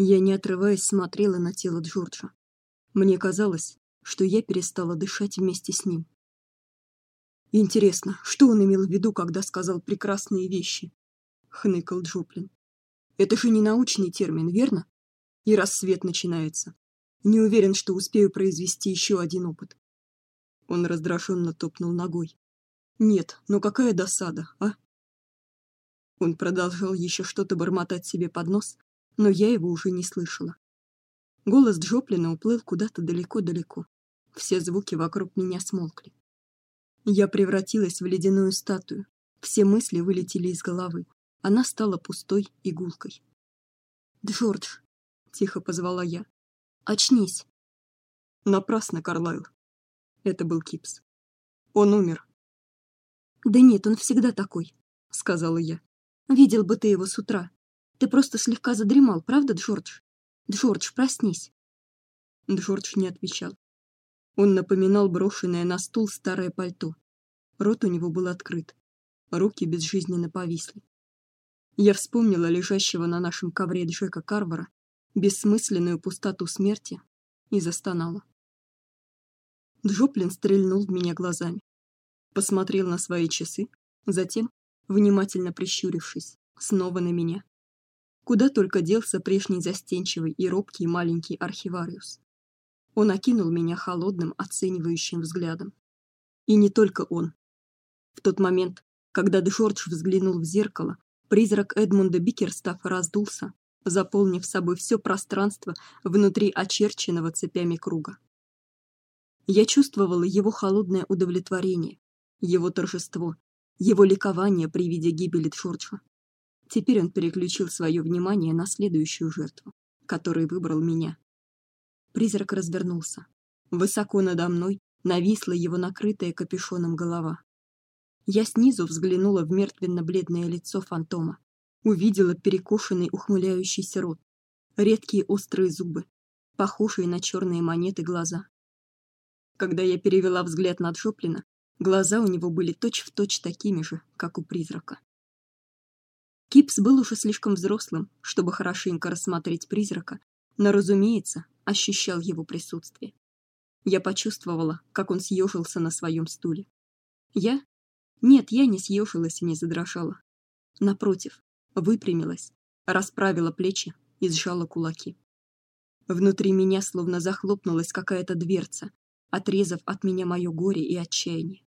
Я, не отрываясь, смотрела на тело Джорджа. Мне казалось, что я перестала дышать вместе с ним. Интересно, что он имел в виду, когда сказал прекрасные вещи? хныкал Джоплин. Это же не научный термин, верно? И рассвет начинается. Не уверен, что успею произвести еще один опыт. Он раздраженно топнул ногой. Нет, но какая досада, а? Он продолжал еще что-то бормотать себе под нос, но я его уже не слышала. Голос Джоплина уплыл куда-то далеко-далеко. Все звуки вокруг меня смолкли. Я превратилась в ледяную статую. Все мысли вылетели из головы. Она стала пустой и гулкой. Джордж, тихо позвала я. Очнись. Напрасно, Карлайл. Это был Кипс. Он умер. Да нет, он всегда такой, сказала я. Видел бы ты его с утра. Ты просто слегка задремал, правда, Джордж? Джордж, проснись. Джордж не отвечал. Он напоминал брошенное на стул старое пальто. Рот у него был открыт, руки безжизненно повисли. Я вспомнила лежащего на нашем ковре Джека Карвера, бессмысленную пустоту смерти, и застонала. Джоплин стрельнул в меня глазами, посмотрел на свои часы, затем, внимательно прищурившись, снова на меня. Куда только делся прежний застенчивый и робкий маленький архивариус. Он окинул меня холодным, оценивающим взглядом. И не только он. В тот момент, когда Джордж взглянул в зеркало, Призрак Эдмунда Бикерстафа раздулся, заполнив собой все пространство внутри очерченного цепями круга. Я чувствовала его холодное удовлетворение, его торжество, его ликование при виде гибели Джорджа. Теперь он переключил свое внимание на следующую жертву, который выбрал меня. Призрак развернулся. Высоко надо мной нависла его накрытая капюшоном голова. Я снизу взглянула в мертвенно-бледное лицо фантома, увидела перекошенный ухмыляющийся рот, редкие острые зубы, похожие на черные монеты глаза. Когда я перевела взгляд на Джоплина, глаза у него были точь-в-точь такими же, как у призрака. Кипс был уже слишком взрослым, чтобы хорошенько рассмотреть призрака, но, разумеется, ощущал его присутствие. Я почувствовала, как он съежился на своем стуле. Я, нет, я не съежилась и не задрожала. Напротив, выпрямилась, расправила плечи и сжала кулаки. Внутри меня словно захлопнулась какая-то дверца, отрезав от меня мое горе и отчаяние.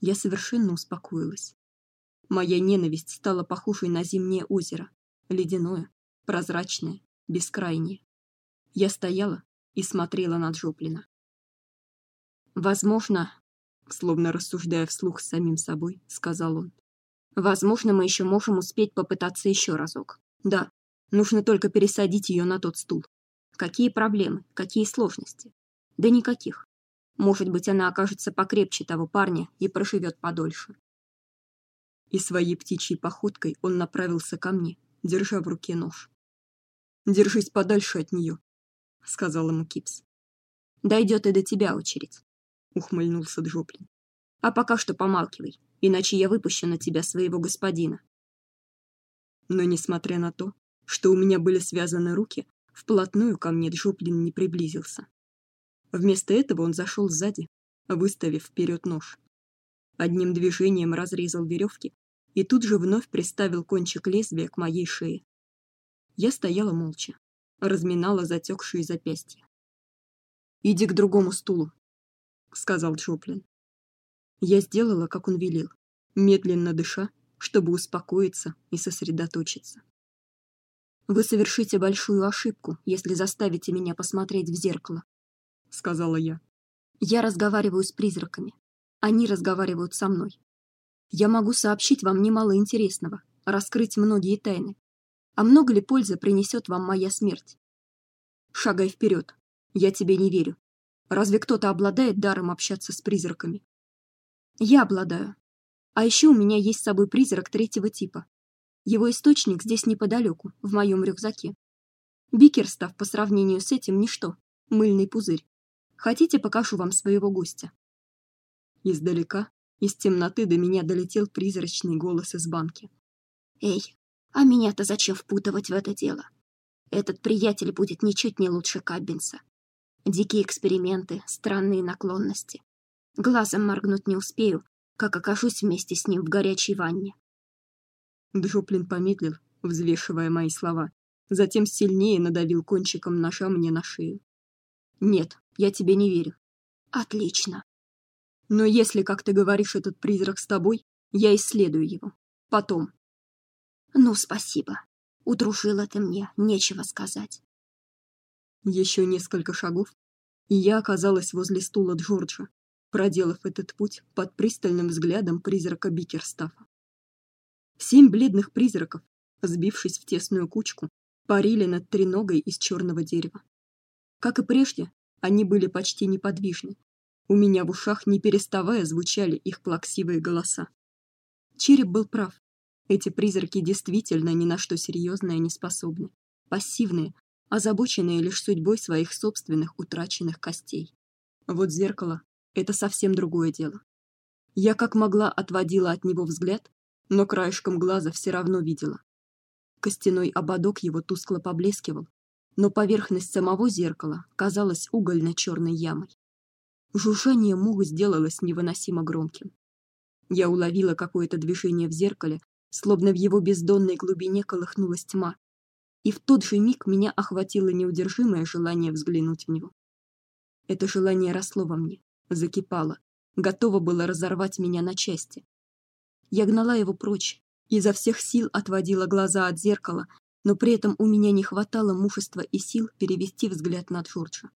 Я совершенно успокоилась. Моя ненависть стала похожей на зимнее озеро, ледяное, прозрачное, бескрайнее. Я стояла и смотрела на Джоплина. Возможно, словно рассуждая вслух с самим собой, сказал он. Возможно, мы еще можем успеть попытаться еще разок. Да, нужно только пересадить ее на тот стул. Какие проблемы, какие сложности? Да никаких. Может быть, она окажется покрепче того парня и проживет подольше. И своей птичьей походкой он направился ко мне, держа в руке нож. Держись подальше от нее, сказал ему Кипс. Дойдет и до тебя очередь ухмыльнулся Джоплин. А пока что помалкивай, иначе я выпущу на тебя своего господина. Но несмотря на то, что у меня были связаны руки, вплотную ко мне Джоплин не приблизился. Вместо этого он зашел сзади, выставив вперед нож. Одним движением разрезал веревки и тут же вновь приставил кончик лезвия к моей шее. Я стояла молча, разминала затекшие запястья. Иди к другому стулу, сказал Джоплин. Я сделала, как он велел, медленно дыша, чтобы успокоиться и сосредоточиться. Вы совершите большую ошибку, если заставите меня посмотреть в зеркало, сказала я. Я разговариваю с призраками. Они разговаривают со мной. Я могу сообщить вам немало интересного, раскрыть многие тайны. А много ли пользы принесет вам моя смерть? Шагай вперед. Я тебе не верю. Разве кто-то обладает даром общаться с призраками? Я обладаю. А еще у меня есть с собой призрак третьего типа. Его источник здесь неподалеку, в моем рюкзаке. Бикерстав по сравнению с этим ничто, мыльный пузырь. Хотите, покажу вам своего гостя? Издалека, из темноты до меня долетел призрачный голос из банки. Эй, а меня-то зачем впутывать в это дело? Этот приятель будет ничуть не лучше Каббинса. Дикие эксперименты, странные наклонности. Глазом моргнуть не успею, как окажусь вместе с ним в горячей ванне. Джоплин помедлил, взвешивая мои слова, затем сильнее надавил кончиком ножа мне на шею. Нет, я тебе не верю. Отлично. Но если, как ты говоришь, этот призрак с тобой, я исследую его. Потом. Ну, спасибо. Удружила ты мне, нечего сказать. Еще несколько шагов, и я оказалась возле стула Джорджа, проделав этот путь под пристальным взглядом призрака Бикерстафа. Семь бледных призраков, сбившись в тесную кучку, парили над треногой из черного дерева. Как и прежде, они были почти неподвижны. У меня в ушах не переставая звучали их плаксивые голоса. Череп был прав. Эти призраки действительно ни на что серьезное не способны, пассивные, озабоченные лишь судьбой своих собственных утраченных костей. Вот зеркало это совсем другое дело. Я как могла отводила от него взгляд, но краешком глаза все равно видела. Костяной ободок его тускло поблескивал, но поверхность самого зеркала казалась угольно черной ямой. Жужжание мух сделалось невыносимо громким. Я уловила какое-то движение в зеркале, словно в его бездонной глубине колыхнулась тьма, и в тот же миг меня охватило неудержимое желание взглянуть в него. Это желание росло во мне, закипало, готово было разорвать меня на части. Я гнала его прочь, изо всех сил отводила глаза от зеркала, но при этом у меня не хватало мужества и сил перевести взгляд на Джорджа.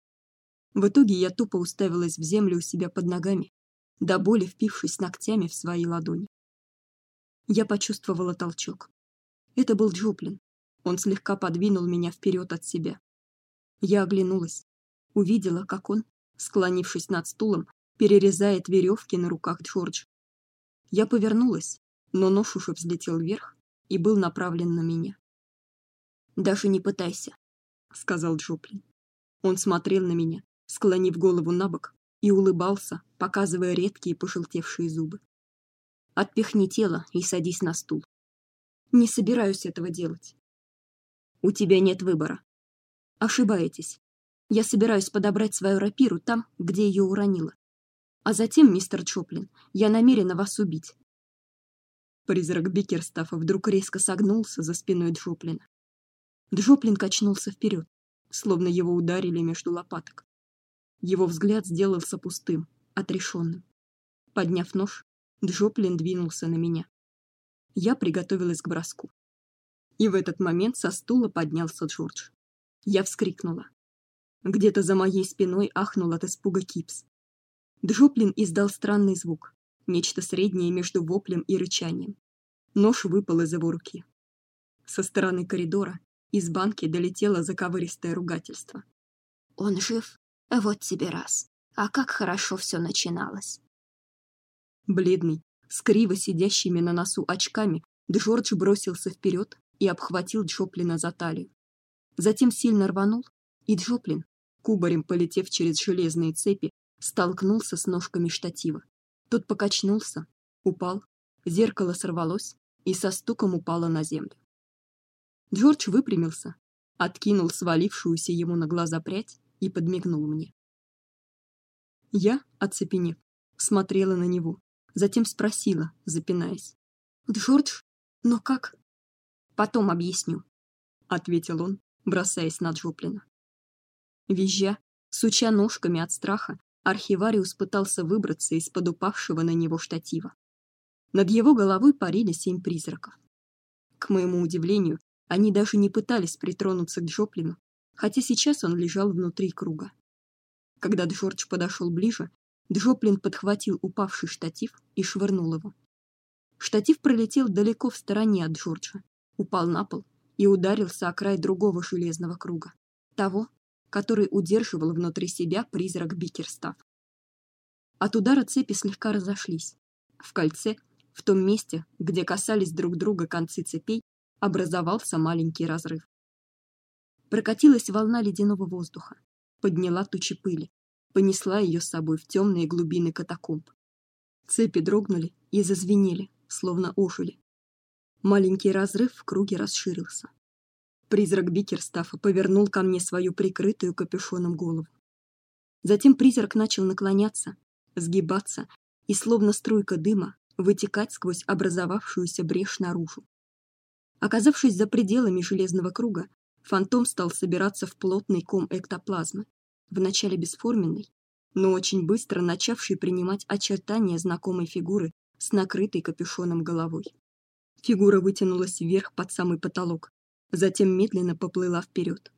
В итоге я тупо уставилась в землю у себя под ногами, до боли впившись ногтями в свои ладони. Я почувствовала толчок. Это был Джоплин. Он слегка подвинул меня вперед от себя. Я оглянулась, увидела, как он, склонившись над стулом, перерезает веревки на руках Джордж. Я повернулась, но нож уже взлетел вверх и был направлен на меня. Даже не пытайся, сказал Джоплин. Он смотрел на меня, склонив голову набок, и улыбался, показывая редкие пожелтевшие зубы. Отпихни тело и садись на стул. Не собираюсь этого делать. У тебя нет выбора. Ошибаетесь. Я собираюсь подобрать свою рапиру там, где ее уронила. А затем, мистер Чоплин, я намерена вас убить. Призрак Бикерстафа вдруг резко согнулся за спиной Джоплина. Джоплин качнулся вперед, словно его ударили между лопаток. Его взгляд сделался пустым, отрешенным. Подняв нож, Джоплин двинулся на меня. Я приготовилась к броску. И в этот момент со стула поднялся Джордж. Я вскрикнула. Где-то за моей спиной ахнул от испуга Кипс. Джоплин издал странный звук, нечто среднее между воплем и рычанием. Нож выпал из его руки. Со стороны коридора из банки долетело заковыристое ругательство. Он жив? Вот тебе раз. А как хорошо все начиналось. Бледный, с криво сидящими на носу очками, Джордж бросился вперед и обхватил Джоплина за талию. Затем сильно рванул, и Джоплин, кубарем полетев через железные цепи, столкнулся с ножками штатива. Тот покачнулся, упал, зеркало сорвалось и со стуком упало на землю. Джордж выпрямился, откинул свалившуюся ему на глаза прядь и подмигнул мне. Я, оцепенев, смотрела на него, затем спросила, запинаясь: "Джордж, но как?" "Потом объясню", ответил он, бросаясь на Джоплина. Визжа, суча ножками от страха, архивариус пытался выбраться из-под упавшего на него штатива. Над его головой парили семь призраков. К моему удивлению, они даже не пытались притронуться к Джоплину, хотя сейчас он лежал внутри круга. Когда Джордж подошел ближе, Джоплин подхватил упавший штатив и швырнул его. Штатив пролетел далеко в стороне от Джорджа, упал на пол и ударился о край другого железного круга, того, который удерживал внутри себя призрак Бикерстав. От удара цепи слегка разошлись. В кольце, в том месте, где касались друг друга концы цепей, образовался маленький разрыв. Прокатилась волна ледяного воздуха, подняла тучи пыли, понесла ее с собой в темные глубины катакомб. Цепи дрогнули и зазвенели, словно ожили. Маленький разрыв в круге расширился. Призрак Бикерстафа повернул ко мне свою прикрытую капюшоном голову. Затем призрак начал наклоняться, сгибаться и словно струйка дыма вытекать сквозь образовавшуюся брешь наружу. Оказавшись за пределами железного круга, фантом стал собираться в плотный ком эктоплазмы, вначале бесформенный, но очень быстро начавший принимать очертания знакомой фигуры с накрытой капюшоном головой. Фигура вытянулась вверх под самый потолок, затем медленно поплыла вперед.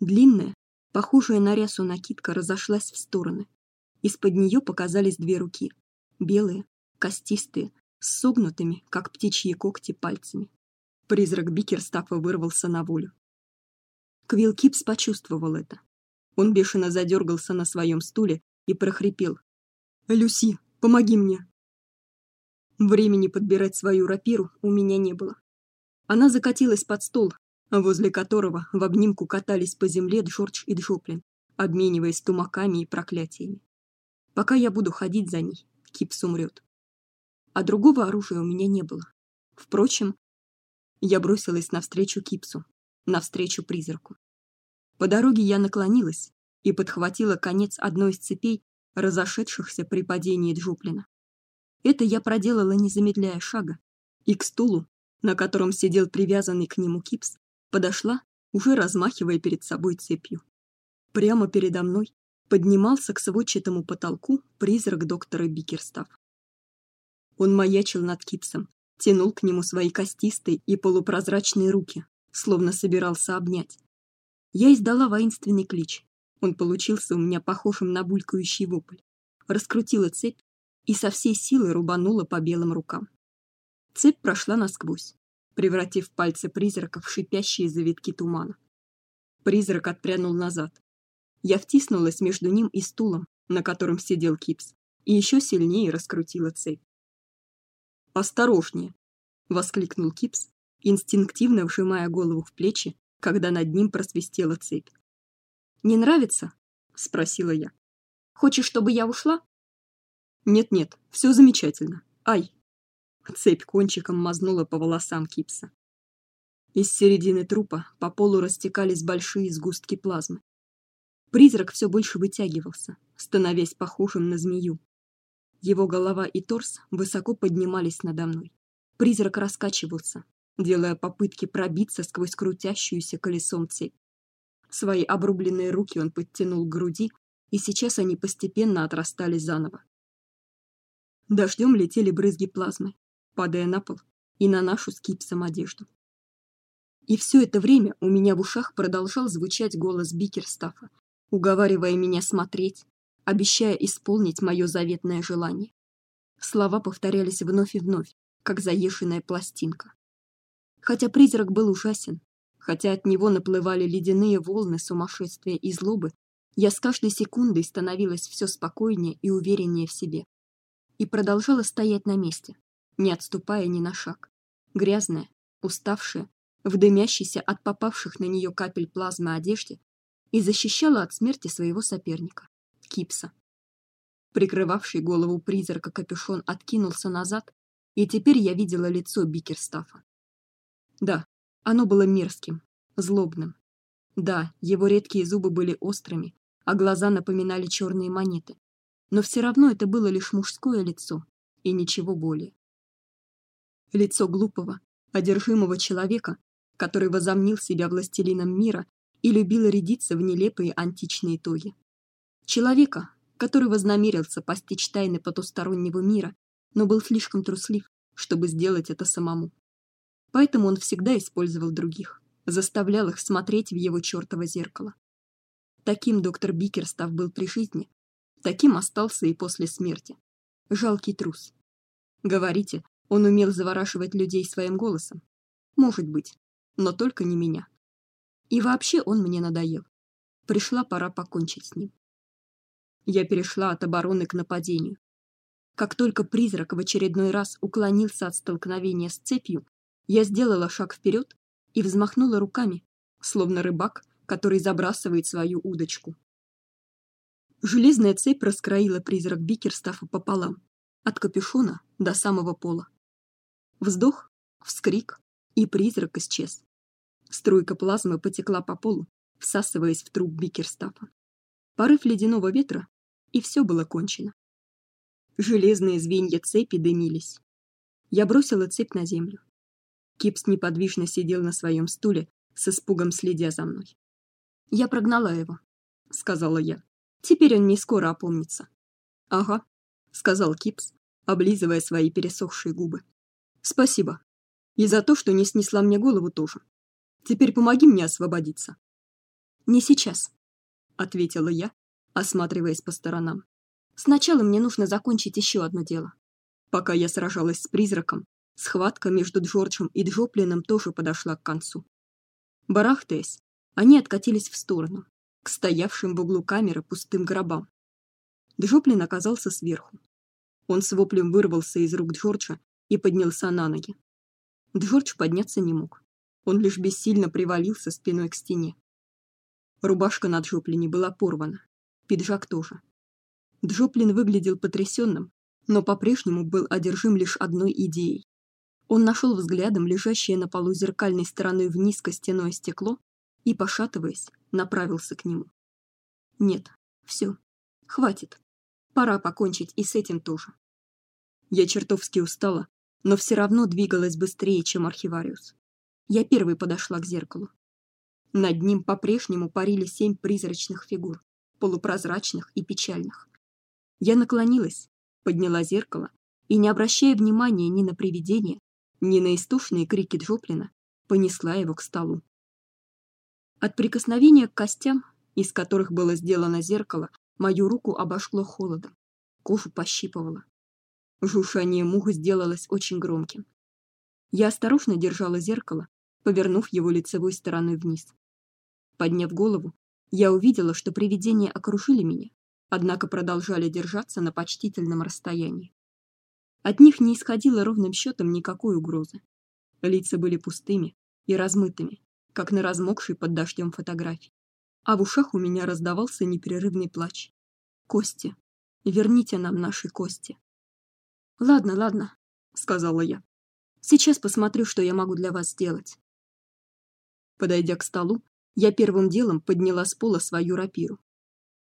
Длинная, похожая на рясу накидка разошлась в стороны. Из-под нее показались две руки, белые, костистые, с согнутыми, как птичьи когти, пальцами. Призрак Бикерстафа вырвался на волю. Квилкипс почувствовал это. Он бешено задергался на своем стуле и прохрипел: "Люси, помоги мне". Времени подбирать свою рапиру у меня не было. Она закатилась под стол, возле которого в обнимку катались по земле Джордж и Джоплин, обмениваясь тумаками и проклятиями. Пока я буду ходить за ней, Кипс умрет. А другого оружия у меня не было. Впрочем, я бросилась навстречу Кипсу, навстречу призраку. По дороге я наклонилась и подхватила конец одной из цепей, разошедшихся при падении Джоплина. Это я проделала не замедляя шага, и к стулу, на котором сидел привязанный к нему Кипс, подошла, уже размахивая перед собой цепью. Прямо передо мной поднимался к сводчатому потолку призрак доктора Бикерстаф. Он маячил над Кипсом, тянул к нему свои костистые и полупрозрачные руки, словно собирался обнять. Я издала воинственный клич. Он получился у меня похожим на булькающий вопль. Раскрутила цепь и со всей силы рубанула по белым рукам. Цепь прошла насквозь, превратив пальцы призрака в шипящие завитки тумана. Призрак отпрянул назад. Я втиснулась между ним и стулом, на котором сидел Кипс, и еще сильнее раскрутила цепь. Осторожнее, воскликнул Кипс, инстинктивно вжимая голову в плечи, когда над ним просвистела цепь. Не нравится? спросила я. Хочешь, чтобы я ушла? Нет-нет, все замечательно. Ай. Цепь кончиком мазнула по волосам Кипса. Из середины трупа по полу растекались большие сгустки плазмы. Призрак все больше вытягивался, становясь похожим на змею. Его голова и торс высоко поднимались надо мной. Призрак раскачивался, делая попытки пробиться сквозь крутящуюся колесом цепь. Свои обрубленные руки он подтянул к груди, и сейчас они постепенно отрастали заново. Дождем летели брызги плазмы, падая на пол и на нашу с Кипсом одежду. И все это время у меня в ушах продолжал звучать голос Бикерстафа, уговаривая меня смотреть, обещая исполнить мое заветное желание. Слова повторялись вновь и вновь, как заезженная пластинка. Хотя призрак был ужасен, хотя от него наплывали ледяные волны сумасшествия и злобы, я с каждой секундой становилась все спокойнее и увереннее в себе. И продолжала стоять на месте, не отступая ни на шаг. Грязная, уставшая, в дымящейся от попавших на нее капель плазмы одежде, и защищала от смерти своего соперника, Кипса. Прикрывавший голову призрака капюшон откинулся назад, и теперь я видела лицо Бикерстафа. Да, оно было мерзким, злобным. Да, его редкие зубы были острыми, а глаза напоминали черные монеты. Но все равно это было лишь мужское лицо и ничего более. Лицо глупого, одержимого человека, который возомнил себя властелином мира и любил рядиться в нелепые античные тоги. Человека, который вознамерился постичь тайны потустороннего мира, но был слишком труслив, чтобы сделать это самому. Поэтому он всегда использовал других, заставлял их смотреть в его чёртово зеркало. Таким доктор Бикерстав был при жизни, таким остался и после смерти. Жалкий трус. Говорите, он умел завораживать людей своим голосом. Может быть, но только не меня. И вообще он мне надоел. Пришла пора покончить с ним. Я перешла от обороны к нападению. Как только призрак в очередной раз уклонился от столкновения с цепью, я сделала шаг вперед и взмахнула руками, словно рыбак, который забрасывает свою удочку. Железная цепь раскроила призрак Бикерстафа пополам, от капюшона до самого пола. Вздох, вскрик, и призрак исчез. Струйка плазмы потекла по полу, всасываясь в труп Бикерстафа. Порыв ледяного ветра, и все было кончено. Железные звенья цепи дымились. Я бросила цепь на землю. Кипс неподвижно сидел на своем стуле, с испугом следя за мной. Я прогнала его, сказала я. Теперь он не скоро опомнится. Ага, сказал Кипс, облизывая свои пересохшие губы. Спасибо. И за то, что не снесла мне голову тоже. Теперь помоги мне освободиться. Не сейчас, ответила я, осматриваясь по сторонам. Сначала мне нужно закончить еще одно дело. Пока я сражалась с призраком, схватка между Джорджем и Джоплином тоже подошла к концу. Барахтаясь, они откатились в сторону, к стоявшим в углу камеры пустым гробам. Джоплин оказался сверху. Он с воплем вырвался из рук Джорджа и поднялся на ноги. Джордж подняться не мог. Он лишь бессильно привалился спиной к стене. Рубашка на Джоплине была порвана, пиджак тоже. Джоплин выглядел потрясенным, но по-прежнему был одержим лишь одной идеей. Он нашел взглядом лежащее на полу зеркальной стороной вниз костяное стекло и, пошатываясь, направился к нему. Нет, все, хватит. Пора покончить и с этим тоже. Я чертовски устала, но все равно двигалась быстрее, чем архивариус. Я первой подошла к зеркалу. Над ним по-прежнему парили семь призрачных фигур, полупрозрачных и печальных. Я наклонилась, подняла зеркало и, не обращая внимания ни на привидение, на истошные крики Джоплина, понесла его к столу. От прикосновения к костям, из которых было сделано зеркало, мою руку обожгло холодом, кожу пощипывало. Жужжание мух сделалось очень громким. Я осторожно держала зеркало, повернув его лицевой стороной вниз. Подняв голову, я увидела, что привидения окружили меня, однако продолжали держаться на почтительном расстоянии. От них не исходило ровным счетом никакой угрозы. Лица были пустыми и размытыми, как на размокшей под дождем фотографии. А в ушах у меня раздавался непрерывный плач. Кости, верните нам наши кости. Ладно, ладно, сказала я. Сейчас посмотрю, что я могу для вас сделать. Подойдя к столу, я первым делом подняла с пола свою рапиру.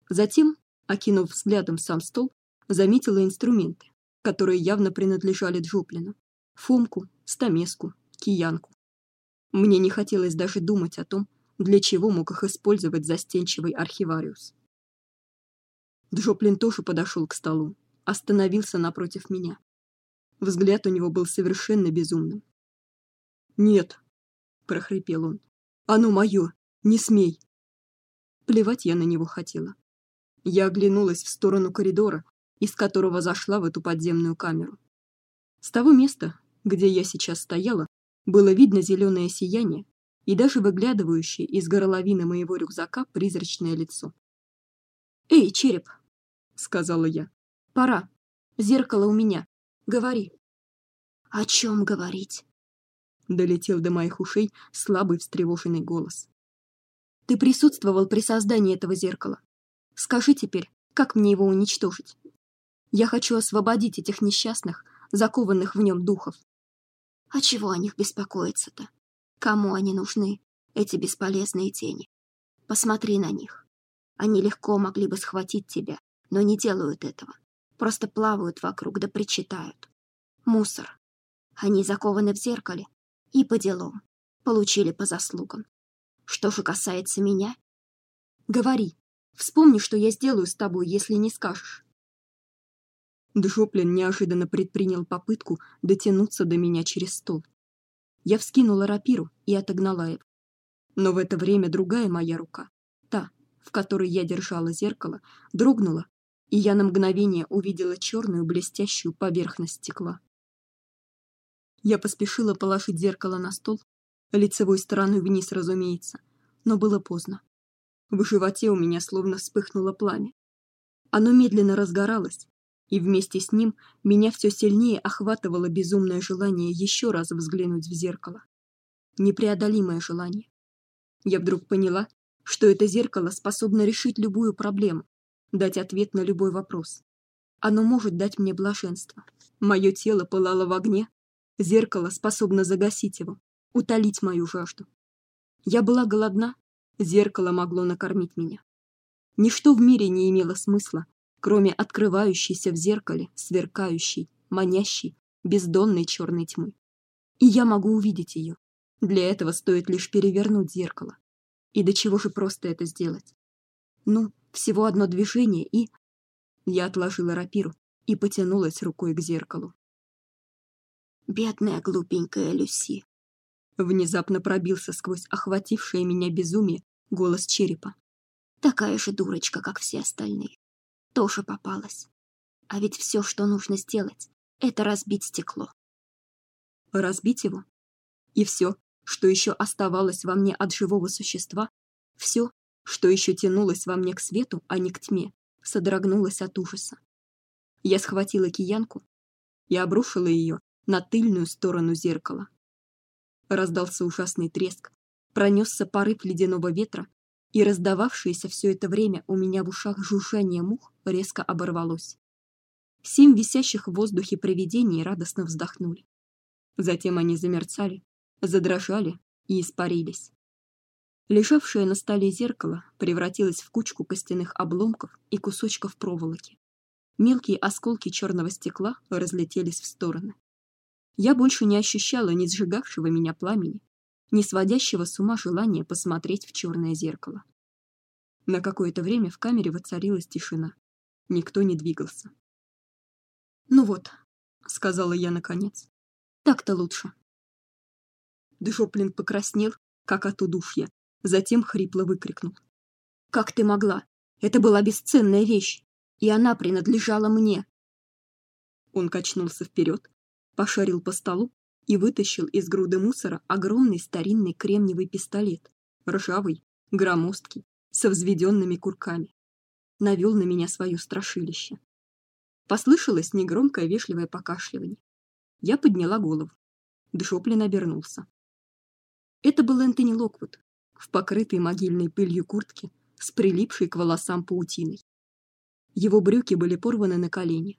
Затем окинув взглядом сам стол, заметила инструменты, которые явно принадлежали Джоплину: фомку, стамеску, киянку. Мне не хотелось даже думать о том, для чего мог их использовать застенчивый архивариус. Джоплин тоже подошел к столу, остановился напротив меня. Взгляд у него был совершенно безумным. "Нет", прохрипел он. "Оно мое, не смей". Плевать я на него хотела. Я оглянулась в сторону коридора, из которого зашла в эту подземную камеру. С того места, где я сейчас стояла, было видно зеленое сияние и даже выглядывающее из горловины моего рюкзака призрачное лицо. "Эй, череп", сказала я. "Пора. Зеркало у меня. Говори". "О чем говорить?" долетел до моих ушей слабый встревоженный голос. "Ты присутствовал при создании этого зеркала. Скажи теперь, как мне его уничтожить? Я хочу освободить этих несчастных, закованных в нем духов. А чего о них беспокоиться-то? Кому они нужны, эти бесполезные тени? Посмотри на них. Они легко могли бы схватить тебя, но не делают этого. Просто плавают вокруг да причитают. Мусор. Они закованы в зеркале и по делам. Получили по заслугам. Что же касается меня, говори, Вспомни, что я сделаю с тобой, если не скажешь. Джоплин неожиданно предпринял попытку дотянуться до меня через стол. Я вскинула рапиру и отогнала его. Но в это время другая моя рука, та, в которой я держала зеркало, дрогнула, и я на мгновение увидела черную блестящую поверхность стекла. Я поспешила положить зеркало на стол, лицевой стороной вниз, разумеется, но было поздно. В животе у меня словно вспыхнуло пламя. Оно медленно разгоралось, и вместе с ним меня все сильнее охватывало безумное желание еще раз взглянуть в зеркало. Непреодолимое желание. Я вдруг поняла, что это зеркало способно решить любую проблему, дать ответ на любой вопрос. Оно может дать мне блаженство. Мое тело пылало в огне, зеркало способно загасить его, утолить мою жажду. Я была голодна, зеркало могло накормить меня. Ничто в мире не имело смысла, кроме открывающейся в зеркале, сверкающей, манящей, бездонной черной тьмы. И я могу увидеть ее. Для этого стоит лишь перевернуть зеркало. И до чего же просто это сделать? Ну, всего одно движение и я отложила рапиру и потянулась рукой к зеркалу. Бедная глупенькая Люси. Внезапно пробился сквозь охватившее меня безумие голос черепа. Такая же дурочка, как все остальные. Тоже попалась. А ведь все, что нужно сделать, это разбить стекло. Разбить его? И все, что еще оставалось во мне от живого существа, все, что еще тянулось во мне к свету, а не к тьме, содрогнулось от ужаса. Я схватила киянку и обрушила ее на тыльную сторону зеркала. Раздался ужасный треск, пронесся порыв ледяного ветра, и раздававшееся все это время у меня в ушах жужжание мух резко оборвалось. Семь висящих в воздухе привидений радостно вздохнули. Затем они замерцали, задрожали и испарились. Лежавшее на столе зеркало превратилось в кучку костяных обломков и кусочков проволоки. Мелкие осколки черного стекла разлетелись в стороны. Я больше не ощущала ни сжигавшего меня пламени, ни сводящего с ума желания посмотреть в черное зеркало. На какое-то время в камере воцарилась тишина. Никто не двигался. Ну вот, сказала я наконец. Так-то лучше. Дешоплин покраснел, как от удушья, затем хрипло выкрикнул: "Как ты могла? Это была бесценная вещь, и она принадлежала мне". Он качнулся вперед, пошарил по столу и вытащил из груды мусора огромный старинный кремниевый пистолет, ржавый, громоздкий, со взведенными курками. Навел на меня свое страшилище. Послышалось негромкое вежливое покашливание. Я подняла голову. Дшоплин обернулся. Это был Энтони Локвуд, в покрытой могильной пылью куртке с прилипшей к волосам паутиной. Его брюки были порваны на колени,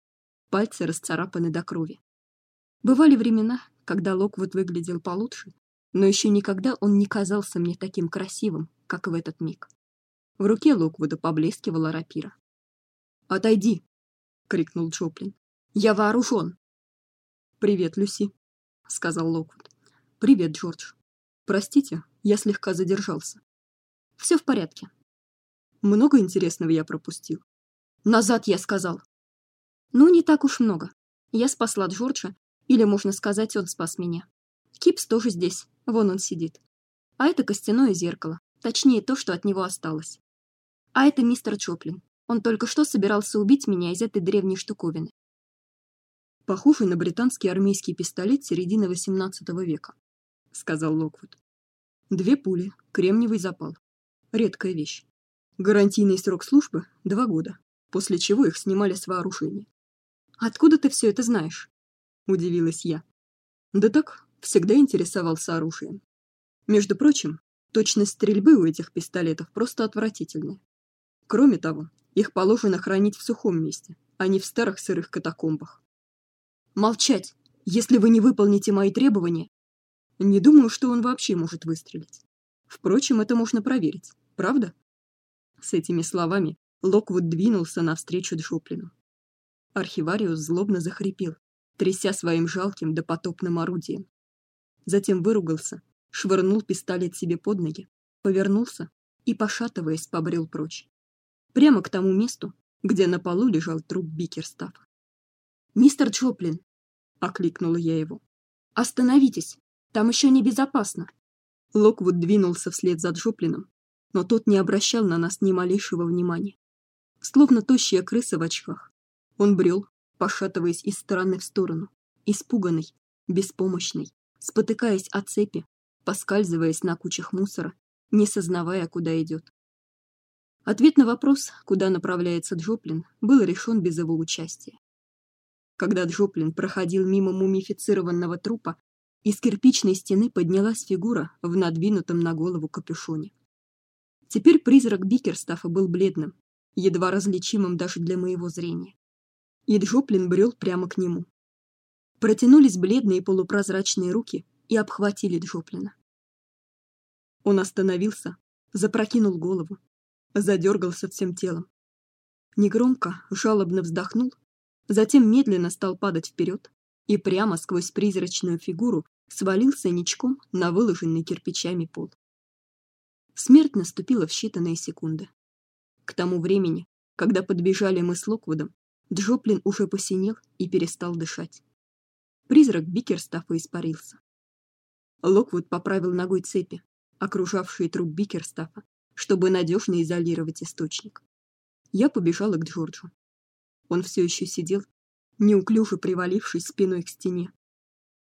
пальцы расцарапаны до крови. Бывали времена, когда Локвуд выглядел получше, но еще никогда он не казался мне таким красивым, как в этот миг. В руке Локвуда поблескивала рапира. "Отойди", крикнул Джоплин. "Я вооружен!» "Привет, Люси", сказал Локвуд. "Привет, Джордж. Простите, я слегка задержался. Все в порядке. Много интересного я пропустил. Назад, я сказал. Ну, не так уж много. Я спасла Джорджа, или можно сказать, он спас меня. Кипс тоже здесь. Вон он сидит. А это костяное зеркало, точнее то, что от него осталось. А это мистер Чоплин. Он только что собирался убить меня из этой древней штуковины. Похожий на британский армейский пистолет середины XVIII века, сказал Локвуд. Две пули, кремниевый запал. Редкая вещь. Гарантийный срок службы два года, после чего их снимали с вооружения. Откуда ты все это знаешь? Удивилась я. Да так, всегда интересовался оружием. Между прочим, точность стрельбы у этих пистолетов просто отвратительная. Кроме того, их положено хранить в сухом месте, а не в старых сырых катакомбах. Молчать. Если вы не выполните мои требования, не думаю, что он вообще может выстрелить. Впрочем, это можно проверить, правда? С этими словами Локвуд двинулся навстречу Джоплину. Архивариус злобно захрипел, тряся своим жалким допотопным орудием. Затем выругался, швырнул пистолет себе под ноги, повернулся и пошатываясь побрел прочь, прямо к тому месту, где на полу лежал труп Бикерстафа. "Мистер Джоплин", окликнула я его. "Остановитесь. Там еще небезопасно. Локвуд двинулся вслед за Джоплином, но тот не обращал на нас ни малейшего внимания. Словно тощая крыса в очках, он брел, пошатываясь из стороны в сторону, испуганный, беспомощный, спотыкаясь о цепи, поскальзываясь на кучах мусора, не сознавая, куда идет. Ответ на вопрос, куда направляется Джоплин, был решен без его участия. Когда Джоплин проходил мимо мумифицированного трупа, из кирпичной стены поднялась фигура в надвинутом на голову капюшоне. Теперь призрак Бикерстафа был бледным, едва различимым даже для моего зрения. И Джоплин брел прямо к нему. Протянулись бледные полупрозрачные руки и обхватили Джоплина. Он остановился, запрокинул голову, задергался всем телом. Негромко, жалобно вздохнул, затем медленно стал падать вперед и прямо сквозь призрачную фигуру свалился ничком на выложенный кирпичами пол. Смерть наступила в считанные секунды. К тому времени, когда подбежали мы с Локвудом, Джоплин уже посинел и перестал дышать. Призрак Бикерстафа испарился. Локвуд поправил ногой цепи, окружавшие труп Бикерстафа, чтобы надежно изолировать источник. Я побежала к Джорджу. Он все еще сидел, неуклюже привалившись спиной к стене.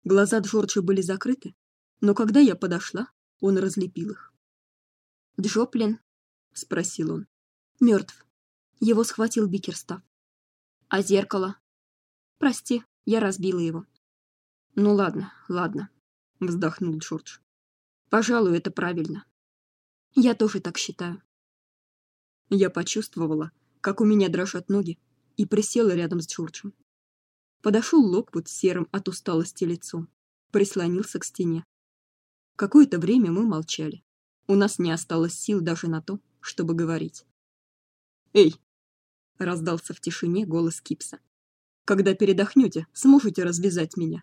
Глаза Джорджа были закрыты, но когда я подошла, он разлепил их. Джоплин, спросил он. Мертв. Его схватил Бикерстав. А зеркало? Прости, я разбила его. Ну ладно, ладно, вздохнул Джордж. Пожалуй, это правильно. Я тоже так считаю. Я почувствовала, как у меня дрожат ноги, и присела рядом с Джорджем. Подошел Локвуд с серым от усталости лицом, прислонился к стене. Какое-то время мы молчали. У нас не осталось сил даже на то, чтобы говорить. Эй, раздался в тишине голос Кипса. Когда передохнете, сможете развязать меня.